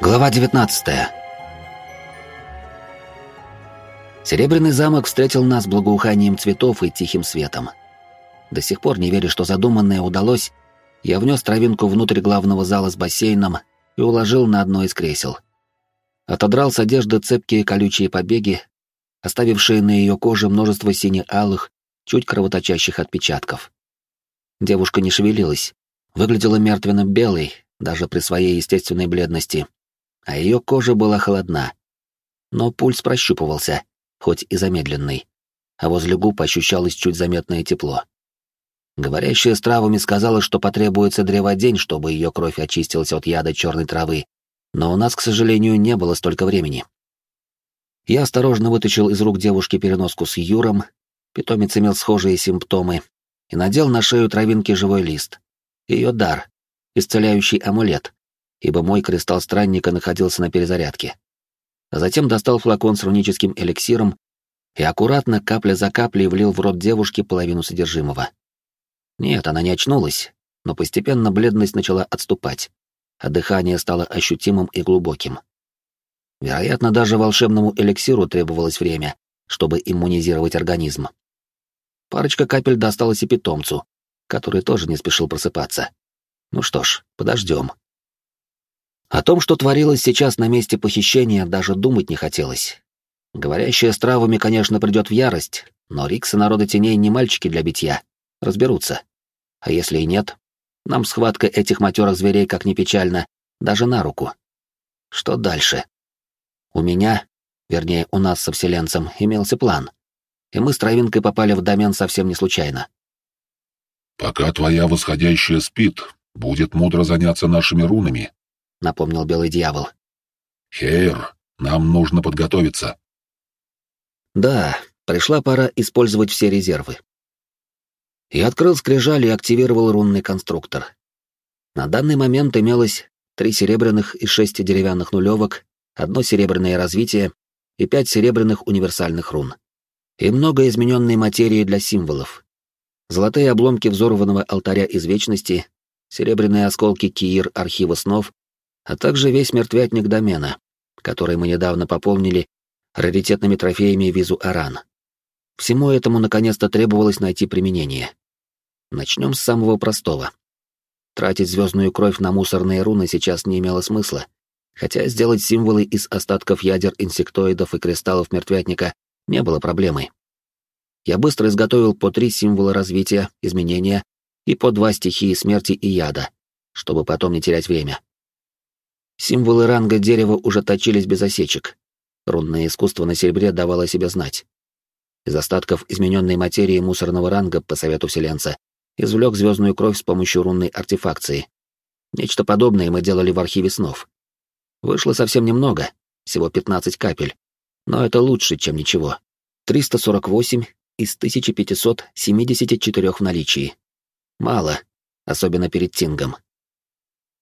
Глава 19 Серебряный замок встретил нас благоуханием цветов и тихим светом. До сих пор не веря, что задуманное удалось, я внес травинку внутрь главного зала с бассейном и уложил на одно из кресел. Отодрал с одежды цепкие колючие побеги, оставившие на ее коже множество сине-алых, чуть кровоточащих отпечатков. Девушка не шевелилась, выглядела мертвенно-белой, даже при своей естественной бледности, а ее кожа была холодна. Но пульс прощупывался, хоть и замедленный, а возле губ ощущалось чуть заметное тепло. Говорящая с травами сказала, что потребуется древодень, чтобы ее кровь очистилась от яда черной травы, но у нас, к сожалению, не было столько времени. Я осторожно вытащил из рук девушки переноску с Юром, питомец имел схожие симптомы, и надел на шею травинки живой лист. Ее дар, исцеляющий амулет, ибо мой кристалл странника находился на перезарядке. А затем достал флакон с руническим эликсиром и аккуратно, капля за каплей, влил в рот девушки половину содержимого. Нет, она не очнулась, но постепенно бледность начала отступать, а дыхание стало ощутимым и глубоким. Вероятно, даже волшебному эликсиру требовалось время, чтобы иммунизировать организм. Парочка капель досталась и питомцу, который тоже не спешил просыпаться. Ну что ж, подождем. О том, что творилось сейчас на месте похищения, даже думать не хотелось. Говорящая с травами, конечно, придет в ярость, но Рикс и народы теней не мальчики для битья. Разберутся. А если и нет, нам схватка этих матерых зверей, как ни печально, даже на руку. Что дальше? У меня, вернее, у нас со вселенцем, имелся план. И мы с Травинкой попали в домен совсем не случайно. «Пока твоя восходящая спит, будет мудро заняться нашими рунами», — напомнил Белый Дьявол. «Хейр, нам нужно подготовиться». Да, пришла пора использовать все резервы. Я открыл скрижаль и активировал рунный конструктор. На данный момент имелось три серебряных и шесть деревянных нулевок, одно серебряное развитие и пять серебряных универсальных рун. И много измененной материи для символов. Золотые обломки взорванного алтаря из вечности, серебряные осколки Киир архива снов а также весь мертвятник домена, который мы недавно пополнили раритетными трофеями Визу Аран. Всему этому наконец-то требовалось найти применение. Начнем с самого простого. Тратить звездную кровь на мусорные руны сейчас не имело смысла, хотя сделать символы из остатков ядер инсектоидов и кристаллов мертвятника не было проблемой. Я быстро изготовил по три символа развития, изменения и по два стихии смерти и яда, чтобы потом не терять время. Символы ранга дерева уже точились без осечек. Рунное искусство на серебре давало себе знать. Из остатков измененной материи мусорного ранга, по совету вселенца, извлек звездную кровь с помощью рунной артефакции. Нечто подобное мы делали в архиве снов. Вышло совсем немного, всего 15 капель. Но это лучше, чем ничего. 348 из 1574 в наличии. Мало, особенно перед Тингом.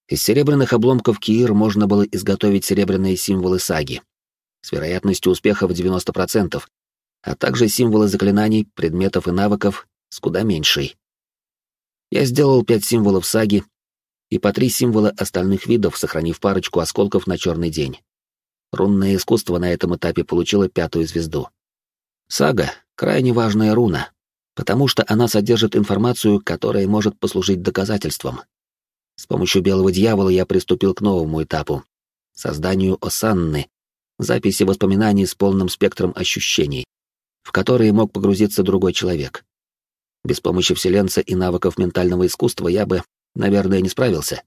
Из серебряных обломков Киир можно было изготовить серебряные символы саги с вероятностью успеха в 90%, а также символы заклинаний, предметов и навыков с куда меньшей. Я сделал пять символов саги и по три символа остальных видов, сохранив парочку осколков на черный день. Рунное искусство на этом этапе получило пятую звезду. Сага — крайне важная руна, потому что она содержит информацию, которая может послужить доказательством, с помощью белого дьявола я приступил к новому этапу — созданию осанны, записи воспоминаний с полным спектром ощущений, в которые мог погрузиться другой человек. Без помощи вселенца и навыков ментального искусства я бы, наверное, не справился.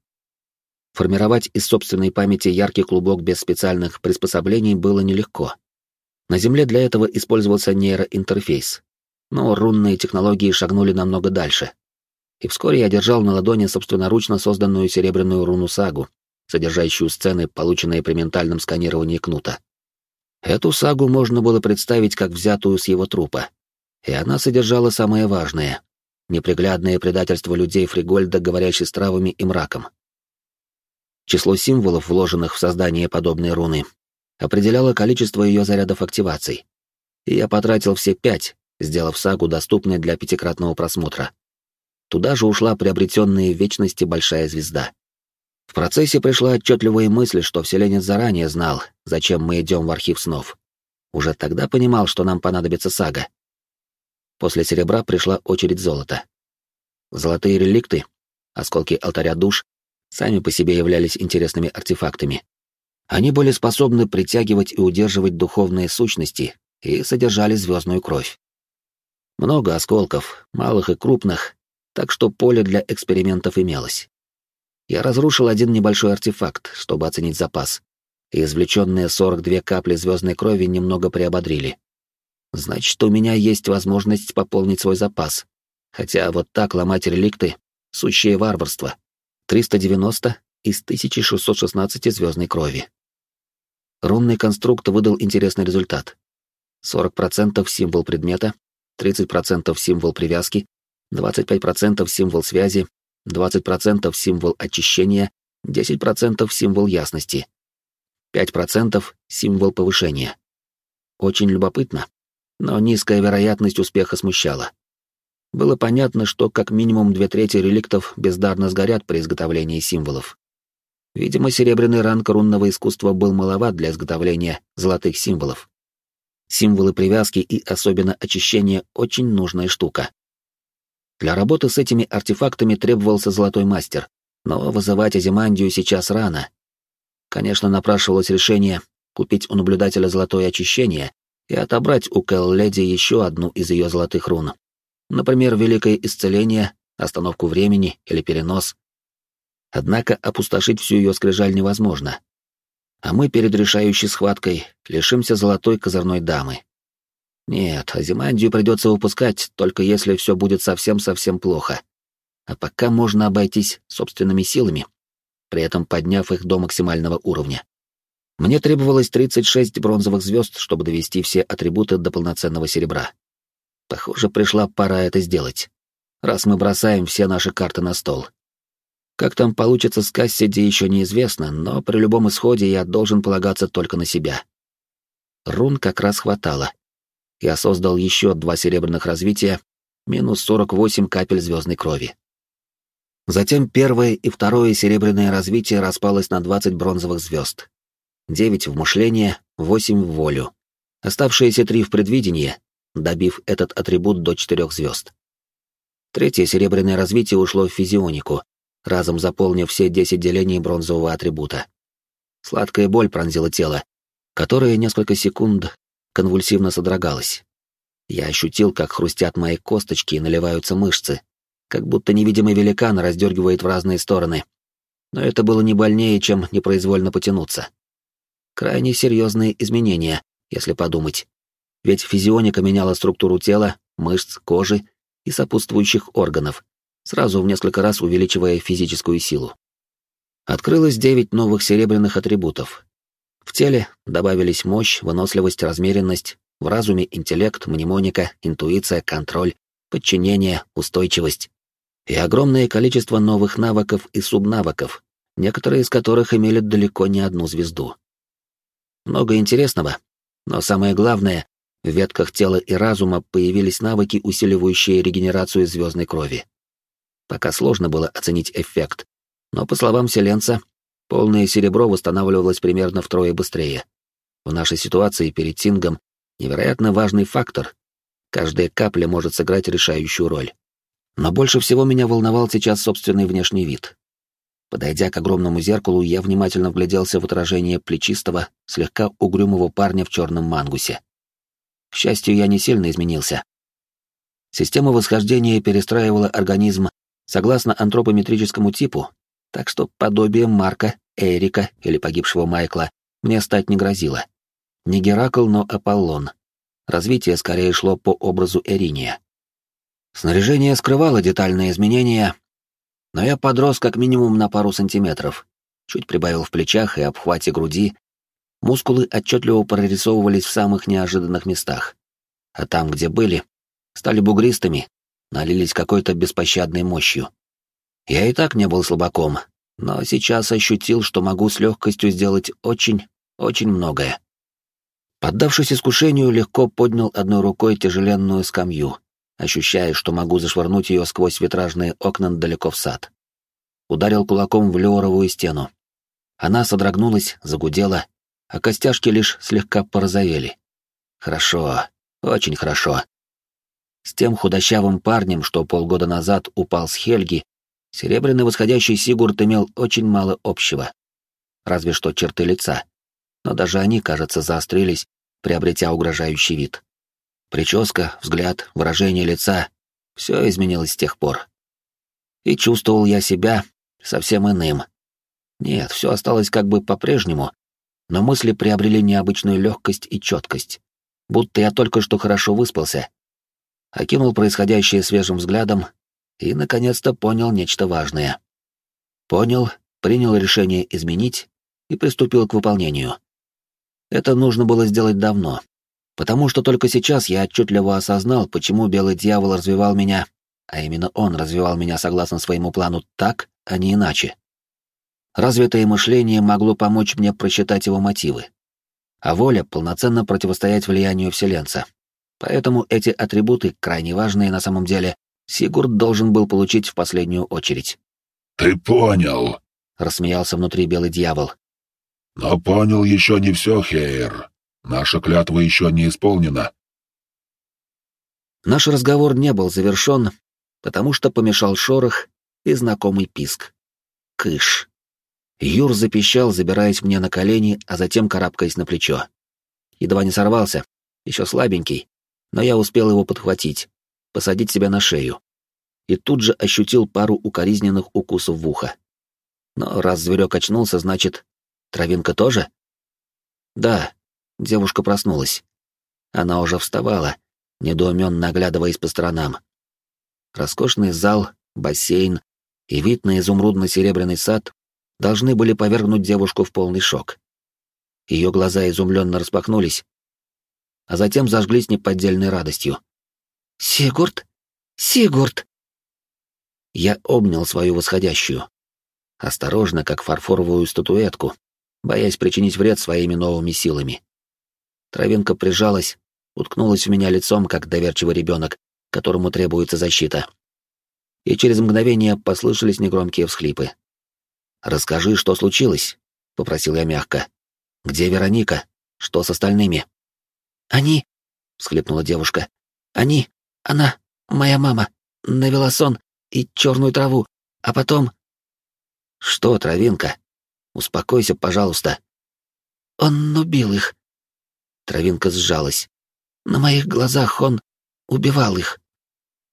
Формировать из собственной памяти яркий клубок без специальных приспособлений было нелегко. На Земле для этого использовался нейроинтерфейс, но рунные технологии шагнули намного дальше и вскоре я держал на ладони собственноручно созданную серебряную руну-сагу, содержащую сцены, полученные при ментальном сканировании кнута. Эту сагу можно было представить как взятую с его трупа, и она содержала самое важное — неприглядное предательство людей Фригольда, говорящей с травами и мраком. Число символов, вложенных в создание подобной руны, определяло количество ее зарядов активаций, и я потратил все пять, сделав сагу доступной для пятикратного просмотра. Туда же ушла приобретенная в вечности большая звезда. В процессе пришла отчетливая мысль, что вселенец заранее знал, зачем мы идем в архив снов. Уже тогда понимал, что нам понадобится сага. После серебра пришла очередь золота. Золотые реликты, осколки алтаря душ, сами по себе являлись интересными артефактами. Они были способны притягивать и удерживать духовные сущности и содержали звездную кровь. Много осколков, малых и крупных, так что поле для экспериментов имелось. Я разрушил один небольшой артефакт, чтобы оценить запас, и извлеченные 42 капли звездной крови немного приободрили. Значит, у меня есть возможность пополнить свой запас. Хотя вот так ломать реликты — сущее варварство. 390 из 1616 звездной крови. Рунный конструкт выдал интересный результат. 40% символ предмета, 30% символ привязки, 25% символ связи, 20% символ очищения, 10% символ ясности, 5% символ повышения. Очень любопытно, но низкая вероятность успеха смущала. Было понятно, что как минимум две трети реликтов бездарно сгорят при изготовлении символов. Видимо, серебряный ранг рунного искусства был маловат для изготовления золотых символов. Символы привязки и особенно очищения — очень нужная штука. Для работы с этими артефактами требовался золотой мастер, но вызывать Азимандию сейчас рано. Конечно, напрашивалось решение купить у наблюдателя золотое очищение и отобрать у Кэл-Леди еще одну из ее золотых рун. Например, Великое Исцеление, Остановку Времени или Перенос. Однако опустошить всю ее скрижаль невозможно. А мы перед решающей схваткой лишимся золотой козырной дамы. Нет, Азимандию придется выпускать, только если все будет совсем-совсем плохо. А пока можно обойтись собственными силами, при этом подняв их до максимального уровня. Мне требовалось 36 бронзовых звезд, чтобы довести все атрибуты до полноценного серебра. Похоже, пришла пора это сделать. Раз мы бросаем все наши карты на стол. Как там получится с Кассиди еще неизвестно, но при любом исходе я должен полагаться только на себя. Рун как раз хватало. Я создал еще два серебряных развития, минус 48 капель звездной крови. Затем первое и второе серебряное развитие распалось на 20 бронзовых звезд. 9 в мышление, 8 в волю. Оставшиеся три в предвидение, добив этот атрибут до 4 звезд. Третье серебряное развитие ушло в физионику, разом заполнив все десять делений бронзового атрибута. Сладкая боль пронзила тело, которое несколько секунд конвульсивно содрогалось. Я ощутил, как хрустят мои косточки и наливаются мышцы, как будто невидимый великан раздергивает в разные стороны. Но это было не больнее, чем непроизвольно потянуться. Крайне серьезные изменения, если подумать. Ведь физионика меняла структуру тела, мышц, кожи и сопутствующих органов, сразу в несколько раз увеличивая физическую силу. Открылось девять новых серебряных атрибутов. В теле добавились мощь, выносливость, размеренность, в разуме интеллект, мнемоника, интуиция, контроль, подчинение, устойчивость. И огромное количество новых навыков и субнавыков, некоторые из которых имели далеко не одну звезду. Много интересного, но самое главное, в ветках тела и разума появились навыки, усиливающие регенерацию звездной крови. Пока сложно было оценить эффект, но, по словам Селенца, полное серебро восстанавливалось примерно втрое быстрее. В нашей ситуации перед Тингом невероятно важный фактор. Каждая капля может сыграть решающую роль. Но больше всего меня волновал сейчас собственный внешний вид. Подойдя к огромному зеркалу, я внимательно вгляделся в отражение плечистого, слегка угрюмого парня в черном мангусе. К счастью, я не сильно изменился. Система восхождения перестраивала организм согласно антропометрическому типу, так что подобием Марка, Эрика или погибшего Майкла мне стать не грозило. Не Геракл, но Аполлон. Развитие скорее шло по образу Эриния. Снаряжение скрывало детальные изменения, но я подрос как минимум на пару сантиметров, чуть прибавил в плечах и обхвате груди, мускулы отчетливо прорисовывались в самых неожиданных местах, а там, где были, стали бугристыми, налились какой-то беспощадной мощью. Я и так не был слабаком, но сейчас ощутил, что могу с легкостью сделать очень, очень многое. Поддавшись искушению, легко поднял одной рукой тяжеленную скамью, ощущая, что могу зашвырнуть ее сквозь витражные окна далеко в сад. ударил кулаком в леоровую стену. Она содрогнулась, загудела, а костяшки лишь слегка порозовели. Хорошо, очень хорошо. С тем худощавым парнем, что полгода назад упал с Хельги, серебряный восходящий Сигурд имел очень мало общего. Разве что черты лица. Но даже они, кажется, заострились, приобретя угрожающий вид. Прическа, взгляд, выражение лица — все изменилось с тех пор. И чувствовал я себя совсем иным. Нет, все осталось как бы по-прежнему, но мысли приобрели необычную легкость и четкость, будто я только что хорошо выспался окинул происходящее свежим взглядом и, наконец-то, понял нечто важное. Понял, принял решение изменить и приступил к выполнению. Это нужно было сделать давно, потому что только сейчас я отчетливо осознал, почему Белый Дьявол развивал меня, а именно он развивал меня согласно своему плану так, а не иначе. Развитое мышление могло помочь мне просчитать его мотивы, а воля — полноценно противостоять влиянию Вселенца. Поэтому эти атрибуты, крайне важные на самом деле, Сигурд должен был получить в последнюю очередь. «Ты понял», — рассмеялся внутри белый дьявол. «Но понял еще не все, Хейр. Наша клятва еще не исполнена». Наш разговор не был завершен, потому что помешал шорох и знакомый писк. Кыш. Юр запищал, забираясь мне на колени, а затем карабкаясь на плечо. Едва не сорвался, еще слабенький, но я успел его подхватить, посадить себя на шею. И тут же ощутил пару укоризненных укусов в ухо. Но раз зверек очнулся, значит, травинка тоже? Да, девушка проснулась. Она уже вставала, недоуменно оглядываясь по сторонам. Роскошный зал, бассейн и вид на изумрудно-серебряный сад должны были повергнуть девушку в полный шок. Ее глаза изумленно распахнулись, а затем зажглись неподдельной радостью. «Сигурд! Сигурд!» Я обнял свою восходящую. Осторожно, как фарфоровую статуэтку, боясь причинить вред своими новыми силами. Травинка прижалась, уткнулась в меня лицом, как доверчивый ребенок, которому требуется защита. И через мгновение послышались негромкие всхлипы. «Расскажи, что случилось?» — попросил я мягко. «Где Вероника? Что с остальными?» «Они...» — всхлипнула девушка. «Они... Она... Моя мама... Навела сон и черную траву, а потом...» «Что, травинка? Успокойся, пожалуйста». «Он убил их». Травинка сжалась. «На моих глазах он убивал их».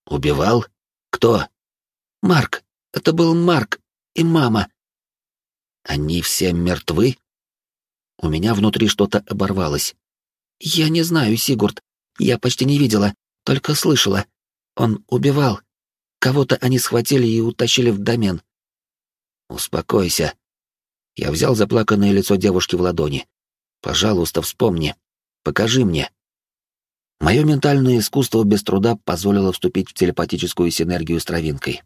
«Убивал? Кто?» «Марк. Это был Марк и мама». «Они все мертвы?» У меня внутри что-то оборвалось. «Я не знаю, Сигурд. Я почти не видела, только слышала. Он убивал. Кого-то они схватили и утащили в домен». «Успокойся». Я взял заплаканное лицо девушки в ладони. «Пожалуйста, вспомни. Покажи мне». Мое ментальное искусство без труда позволило вступить в телепатическую синергию с травинкой.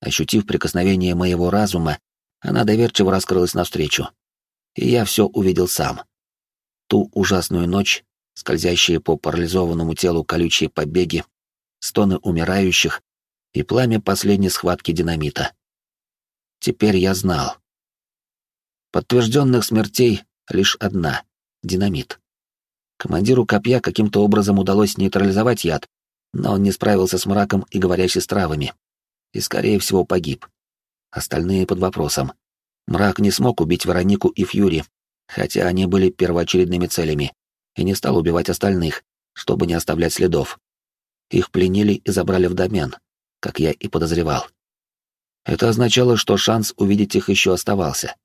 Ощутив прикосновение моего разума, она доверчиво раскрылась навстречу. И я все увидел сам ту ужасную ночь, скользящие по парализованному телу колючие побеги, стоны умирающих и пламя последней схватки динамита. Теперь я знал. Подтвержденных смертей лишь одна — динамит. Командиру копья каким-то образом удалось нейтрализовать яд, но он не справился с мраком и говорящей с травами. И, скорее всего, погиб. Остальные под вопросом. Мрак не смог убить Веронику и Фьюри, хотя они были первоочередными целями, и не стал убивать остальных, чтобы не оставлять следов. Их пленили и забрали в домен, как я и подозревал. Это означало, что шанс увидеть их еще оставался.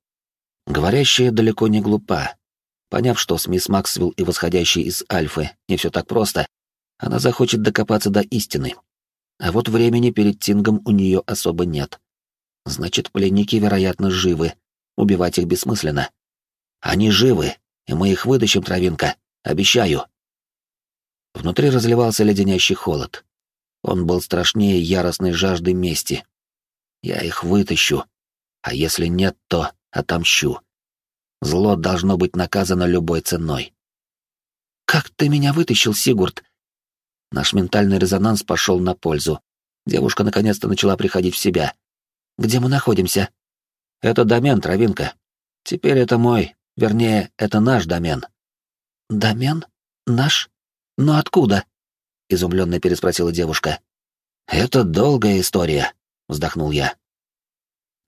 Говорящая далеко не глупа. Поняв, что с мисс Максвелл и восходящий из Альфы не все так просто, она захочет докопаться до истины. А вот времени перед Тингом у нее особо нет. Значит, пленники, вероятно, живы. Убивать их бессмысленно. Они живы, и мы их вытащим, травинка, обещаю. Внутри разливался леденящий холод. Он был страшнее яростной жажды мести. Я их вытащу, а если нет, то отомщу. Зло должно быть наказано любой ценой. «Как ты меня вытащил, Сигурд?» Наш ментальный резонанс пошел на пользу. Девушка наконец-то начала приходить в себя. Где мы находимся?» «Это домен, травинка. Теперь это мой, вернее, это наш домен». «Домен? Наш? Но откуда?» — изумленно переспросила девушка. «Это долгая история», — вздохнул я.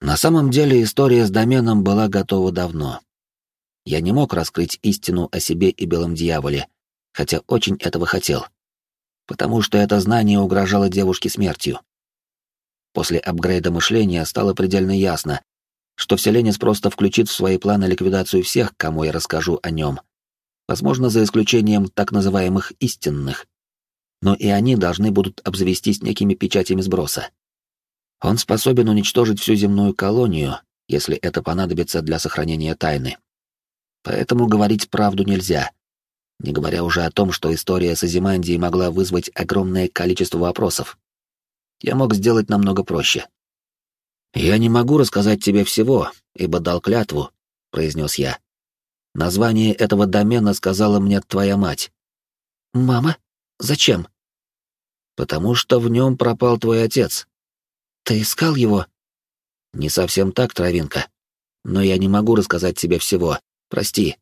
На самом деле история с доменом была готова давно. Я не мог раскрыть истину о себе и белом дьяволе, хотя очень этого хотел. Потому что это знание угрожало девушке смертью. После апгрейда мышления стало предельно ясно, что вселенец просто включит в свои планы ликвидацию всех, кому я расскажу о нем. Возможно, за исключением так называемых истинных. Но и они должны будут обзавестись некими печатями сброса. Он способен уничтожить всю земную колонию, если это понадобится для сохранения тайны. Поэтому говорить правду нельзя. Не говоря уже о том, что история с Азимандией могла вызвать огромное количество вопросов. Я мог сделать намного проще. «Я не могу рассказать тебе всего, ибо дал клятву», — произнес я. «Название этого домена сказала мне твоя мать». «Мама? Зачем?» «Потому что в нем пропал твой отец», ты искал его? Не совсем так, травинка. Но я не могу рассказать тебе всего. Прости.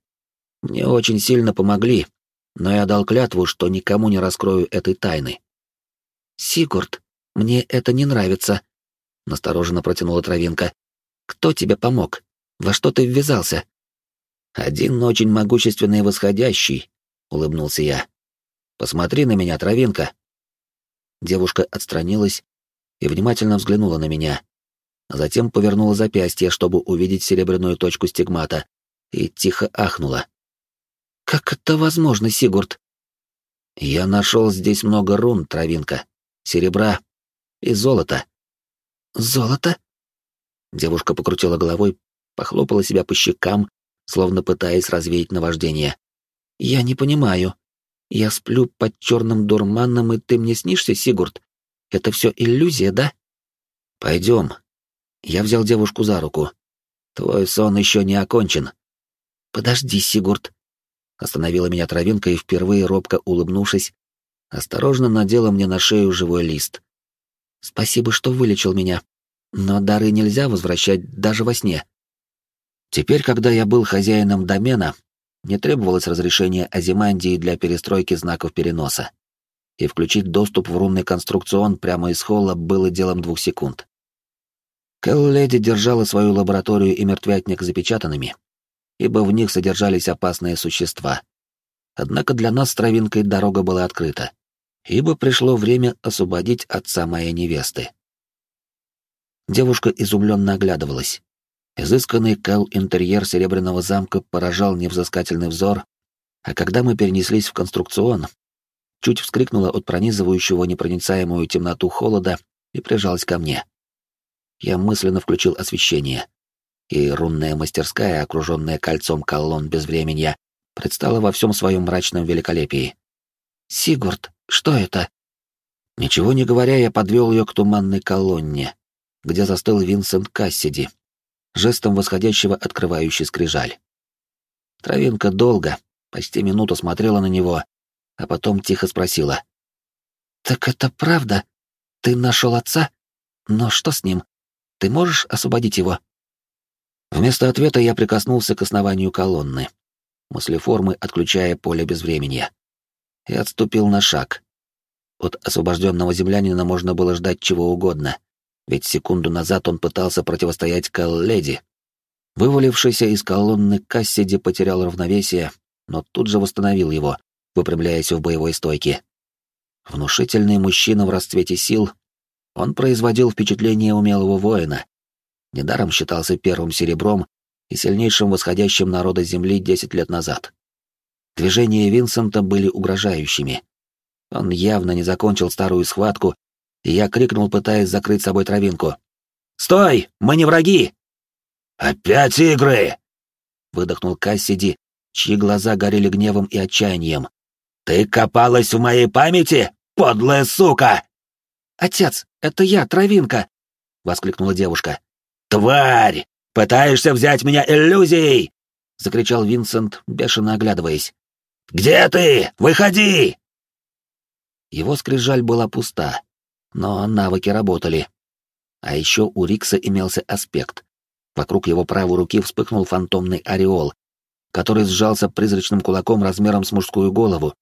Мне очень сильно помогли, но я дал клятву, что никому не раскрою этой тайны. Сигурд, мне это не нравится, настороженно протянула травинка. Кто тебе помог? Во что ты ввязался? Один очень могущественный восходящий, улыбнулся я. Посмотри на меня, травинка. Девушка отстранилась и внимательно взглянула на меня. Затем повернула запястье, чтобы увидеть серебряную точку стигмата, и тихо ахнула. «Как это возможно, Сигурд?» «Я нашел здесь много рун, травинка, серебра и золота». «Золото?» Девушка покрутила головой, похлопала себя по щекам, словно пытаясь развеять наваждение. «Я не понимаю. Я сплю под черным дурманом, и ты мне снишься, Сигурд? Это все иллюзия, да? Пойдем. Я взял девушку за руку. Твой сон еще не окончен. Подожди, Сигурд. Остановила меня травинка и впервые робко улыбнувшись, осторожно надела мне на шею живой лист. Спасибо, что вылечил меня. Но дары нельзя возвращать даже во сне. Теперь, когда я был хозяином домена, не требовалось разрешения Азимандии для перестройки знаков переноса и включить доступ в рунный конструкцион прямо из холла было делом двух секунд. Кэлл-леди держала свою лабораторию и мертвятник запечатанными, ибо в них содержались опасные существа. Однако для нас с травинкой дорога была открыта, ибо пришло время освободить отца моей невесты. Девушка изумленно оглядывалась. Изысканный кэл-интерьер Серебряного замка поражал невзыскательный взор, а когда мы перенеслись в конструкцион, чуть вскрикнула от пронизывающего непроницаемую темноту холода и прижалась ко мне. Я мысленно включил освещение, и рунная мастерская, окруженная кольцом колонн безвременья, предстала во всем своем мрачном великолепии. «Сигурд, что это?» Ничего не говоря, я подвел ее к туманной колонне, где застыл Винсент Кассиди, жестом восходящего открывающий скрижаль. Травинка долго, почти минуту смотрела на него, а потом тихо спросила. «Так это правда? Ты нашел отца? Но что с ним? Ты можешь освободить его?» Вместо ответа я прикоснулся к основанию колонны, мыслеформы отключая поле безвременья, и отступил на шаг. От освобожденного землянина можно было ждать чего угодно, ведь секунду назад он пытался противостоять Калледи. Вывалившийся из колонны Кассиди потерял равновесие, но тут же восстановил его, выпрямляясь в боевой стойке. Внушительный мужчина в расцвете сил, он производил впечатление умелого воина. Недаром считался первым серебром и сильнейшим восходящим народа Земли десять лет назад. Движения Винсента были угрожающими. Он явно не закончил старую схватку, и я крикнул, пытаясь закрыть собой травинку. «Стой! Мы не враги!» «Опять игры!» — выдохнул Кассиди, чьи глаза горели гневом и отчаянием. «Ты копалась в моей памяти, подлая сука!» «Отец, это я, Травинка!» — воскликнула девушка. «Тварь! Пытаешься взять меня иллюзией!» — закричал Винсент, бешено оглядываясь. «Где ты? Выходи!» Его скрижаль была пуста, но навыки работали. А еще у Рикса имелся аспект. Вокруг его правой руки вспыхнул фантомный ореол, который сжался призрачным кулаком размером с мужскую голову,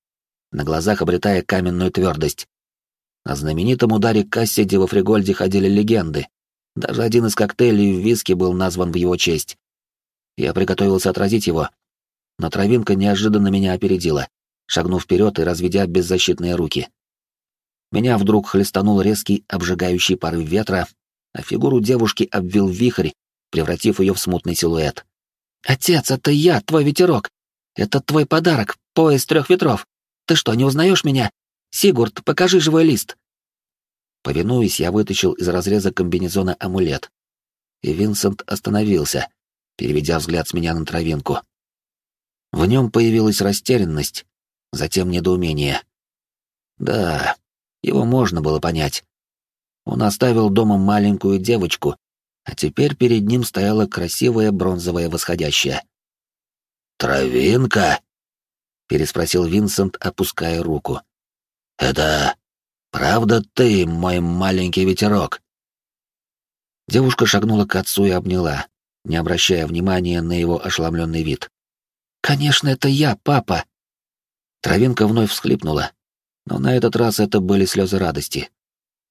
на глазах обретая каменную твердость. О знаменитом ударе Кассиди во Фригольде ходили легенды. Даже один из коктейлей в виске был назван в его честь. Я приготовился отразить его, но травинка неожиданно меня опередила, шагнув вперед и разведя беззащитные руки. Меня вдруг хлестанул резкий, обжигающий порыв ветра, а фигуру девушки обвил вихрь, превратив ее в смутный силуэт. «Отец, это я, твой ветерок! Это твой подарок, пояс трех ветров! Ты что, не узнаешь меня? Сигурд, покажи живой лист!» Повинуясь, я вытащил из разреза комбинезона амулет. И Винсент остановился, переведя взгляд с меня на травинку. В нем появилась растерянность, затем недоумение. Да, его можно было понять. Он оставил дома маленькую девочку, а теперь перед ним стояла красивая бронзовая восходящая. «Травинка?» — переспросил Винсент, опуская руку. «Это правда ты, мой маленький ветерок?» Девушка шагнула к отцу и обняла, не обращая внимания на его ошеломленный вид. «Конечно, это я, папа!» Травинка вновь всхлипнула, но на этот раз это были слезы радости.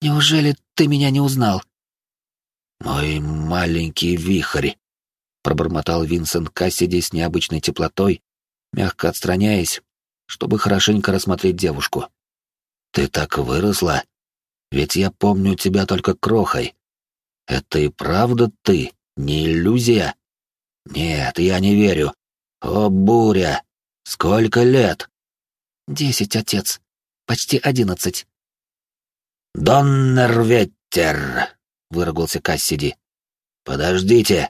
«Неужели ты меня не узнал?» «Мой маленький вихрь», — пробормотал Винсент Кассиди с необычной теплотой, мягко отстраняясь, чтобы хорошенько рассмотреть девушку. «Ты так выросла, ведь я помню тебя только крохой. Это и правда ты, не иллюзия? Нет, я не верю. О, буря! Сколько лет?» «Десять, отец. Почти одиннадцать». «Доннерветтер!» — выругался Кассиди. «Подождите!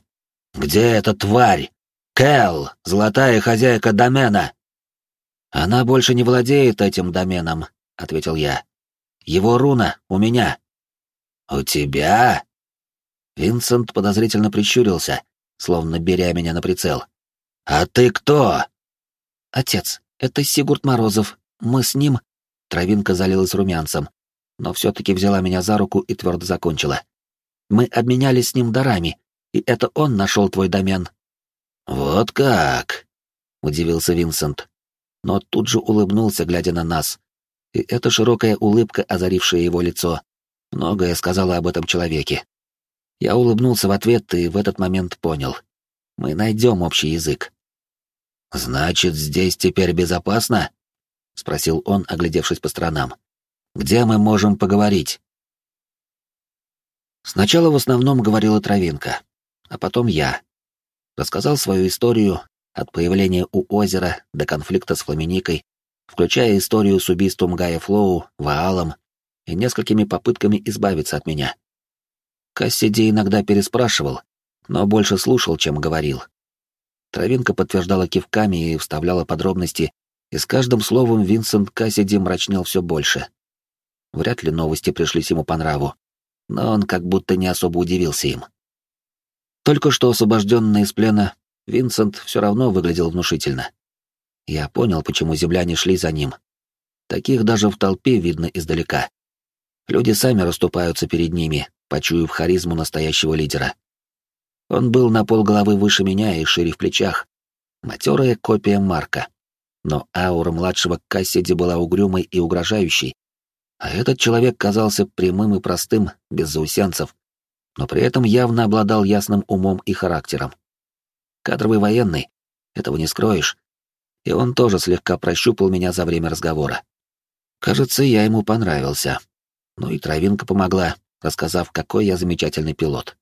Где эта тварь? Кэл, золотая хозяйка домена!» «Она больше не владеет этим доменом», — ответил я. «Его руна у меня». «У тебя?» Винсент подозрительно прищурился, словно беря меня на прицел. «А ты кто?» «Отец, это Сигурд Морозов. Мы с ним...» Травинка залилась румянцем, но все-таки взяла меня за руку и твердо закончила. Мы обменялись с ним дарами, и это он нашел твой домен». «Вот как?» — удивился Винсент, но тут же улыбнулся, глядя на нас. И эта широкая улыбка, озарившая его лицо, многое сказала об этом человеке. Я улыбнулся в ответ и в этот момент понял. Мы найдем общий язык. «Значит, здесь теперь безопасно?» — спросил он, оглядевшись по сторонам. «Где мы можем поговорить?» Сначала в основном говорила Травинка, а потом я. Рассказал свою историю от появления у озера до конфликта с Фламиникой, включая историю с убийством Гая Флоу, Ваалом и несколькими попытками избавиться от меня. Кассиди иногда переспрашивал, но больше слушал, чем говорил. Травинка подтверждала кивками и вставляла подробности, и с каждым словом Винсент Кассиди мрачнел все больше. Вряд ли новости пришлись ему по нраву но он как будто не особо удивился им. Только что освобожденный из плена, Винсент все равно выглядел внушительно. Я понял, почему земляне шли за ним. Таких даже в толпе видно издалека. Люди сами расступаются перед ними, почуяв харизму настоящего лидера. Он был на полголовы выше меня и шире в плечах. Матерая копия Марка. Но аура младшего Кассиди была угрюмой и угрожающей, а этот человек казался прямым и простым, без заусенцев, но при этом явно обладал ясным умом и характером. Кадровый военный, этого не скроешь. И он тоже слегка прощупал меня за время разговора. Кажется, я ему понравился. Ну и травинка помогла, рассказав, какой я замечательный пилот.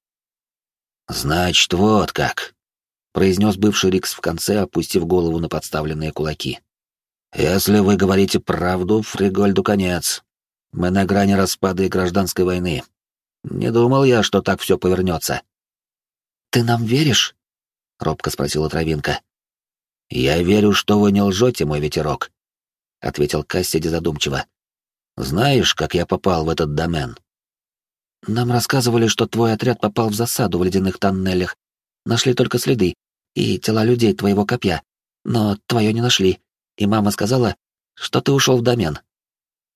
«Значит, вот как», — произнес бывший Рикс в конце, опустив голову на подставленные кулаки. «Если вы говорите правду, Фригольду конец. Мы на грани распада и гражданской войны. Не думал я, что так все повернется. «Ты нам веришь?» — робко спросила Травинка. «Я верю, что вы не лжете, мой ветерок», — ответил Кассиди задумчиво. «Знаешь, как я попал в этот домен?» «Нам рассказывали, что твой отряд попал в засаду в ледяных тоннелях. Нашли только следы и тела людей твоего копья, но твое не нашли, и мама сказала, что ты ушел в домен».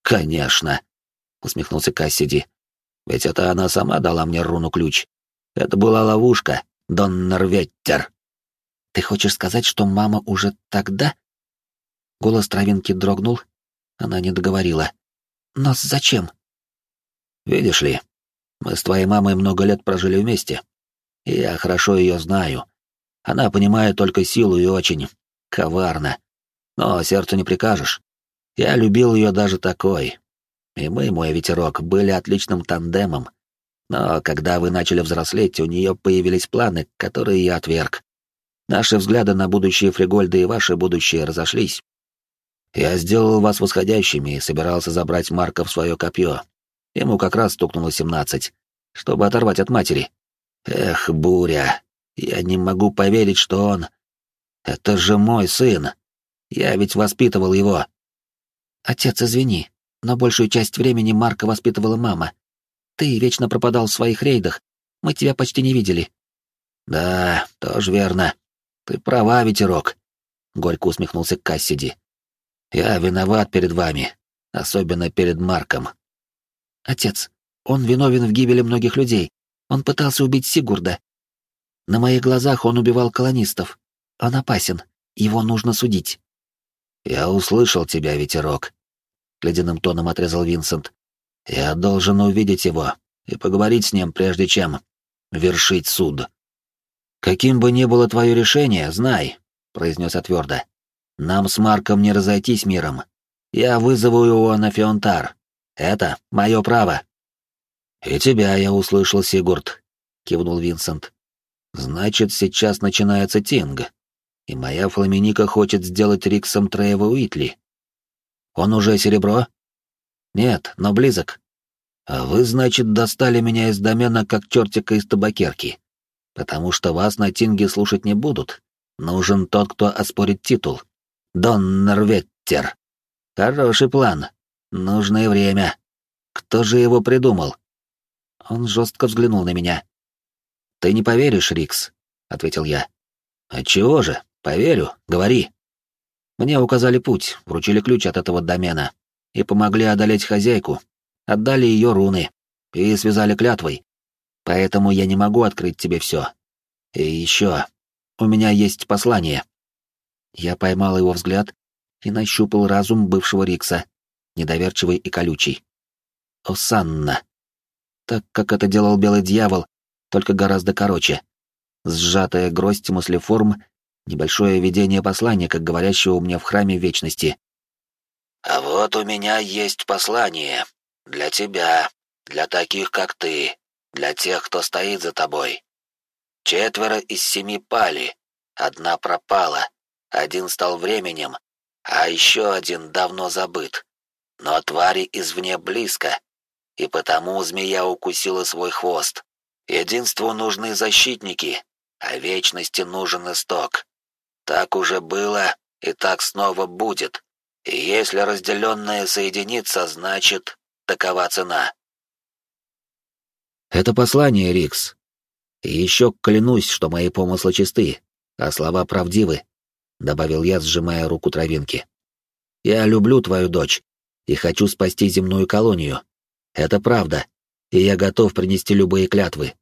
«Конечно», — усмехнулся Кассиди. Ведь это она сама дала мне руну-ключ. Это была ловушка, Доннерветтер. Ты хочешь сказать, что мама уже тогда? Голос травинки дрогнул. Она не договорила. Но зачем? Видишь ли, мы с твоей мамой много лет прожили вместе. И я хорошо ее знаю. Она понимает только силу и очень коварна. Но сердцу не прикажешь. Я любил ее даже такой. И мы, мой ветерок, были отличным тандемом. Но когда вы начали взрослеть, у нее появились планы, которые я отверг. Наши взгляды на будущее Фригольда и ваше будущее разошлись. Я сделал вас восходящими и собирался забрать Марка в свое копье. Ему как раз стукнуло семнадцать, чтобы оторвать от матери. Эх, буря, я не могу поверить, что он... Это же мой сын. Я ведь воспитывал его. Отец, извини, но большую часть времени Марка воспитывала мама. Ты вечно пропадал в своих рейдах. Мы тебя почти не видели. Да, тоже верно. Ты права, ветерок. Горько усмехнулся Кассиди. Я виноват перед вами, особенно перед Марком. Отец, он виновен в гибели многих людей. Он пытался убить Сигурда. На моих глазах он убивал колонистов. Он опасен. Его нужно судить. Я услышал тебя, ветерок. Ледяным тоном отрезал Винсент. Я должен увидеть его и поговорить с ним, прежде чем вершить суд. Каким бы ни было твое решение, знай, произнес отвердо. Нам с Марком не разойтись миром. Я вызову его на Фионтар. Это мое право. И тебя я услышал, Сигурд, кивнул Винсент. Значит, сейчас начинается тинг, и моя Фламиника хочет сделать Риксом Треева Уитли. Он уже серебро? Нет, но близок. А вы, значит, достали меня из домена как чертика из табакерки. Потому что вас на тинге слушать не будут. Нужен тот, кто оспорит титул. Доннерветтер. Хороший план. Нужное время. Кто же его придумал? Он жестко взглянул на меня. Ты не поверишь, Рикс, ответил я. Отчего же? Поверю, говори. Мне указали путь, вручили ключ от этого домена и помогли одолеть хозяйку, отдали ее руны и связали клятвой. Поэтому я не могу открыть тебе все. И еще, у меня есть послание. Я поймал его взгляд и нащупал разум бывшего Рикса, недоверчивый и колючий. Осанна. Так, как это делал Белый Дьявол, только гораздо короче. Сжатая гроздь мыслеформ, небольшое видение как говорящего меня в храме вечности. «А вот у меня есть послание. Для тебя, для таких, как ты, для тех, кто стоит за тобой. Четверо из семи пали, одна пропала, один стал временем, а еще один давно забыт. Но твари извне близко, и потому змея укусила свой хвост. Единству нужны защитники, а вечности нужен исток. Так уже было, и так снова будет. И если разделенное соединится, значит, такова цена. Это послание, Рикс. И еще клянусь, что мои помыслы чисты, а слова правдивы, — добавил я, сжимая руку травинки. «Я люблю твою дочь и хочу спасти земную колонию. Это правда, и я готов принести любые клятвы».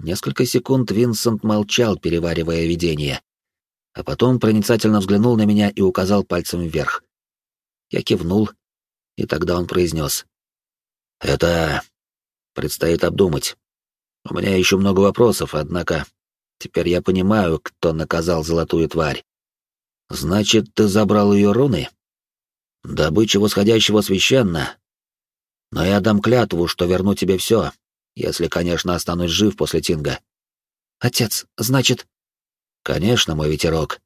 Несколько секунд Винсент молчал, переваривая видение, а потом проницательно взглянул на меня и указал пальцем вверх. Я кивнул, и тогда он произнес. «Это предстоит обдумать. У меня еще много вопросов, однако Теперь я понимаю, кто наказал золотую тварь. Значит, ты забрал ее руны? Добыча восходящего священна. Но я дам клятву, что верну тебе все, если, конечно, останусь жив после Тинга. Отец, значит... Конечно, мой ветерок,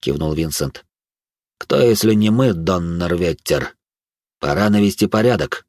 кивнул Винсент. Кто, если не мы, Дон Норветтер? Пора навести порядок.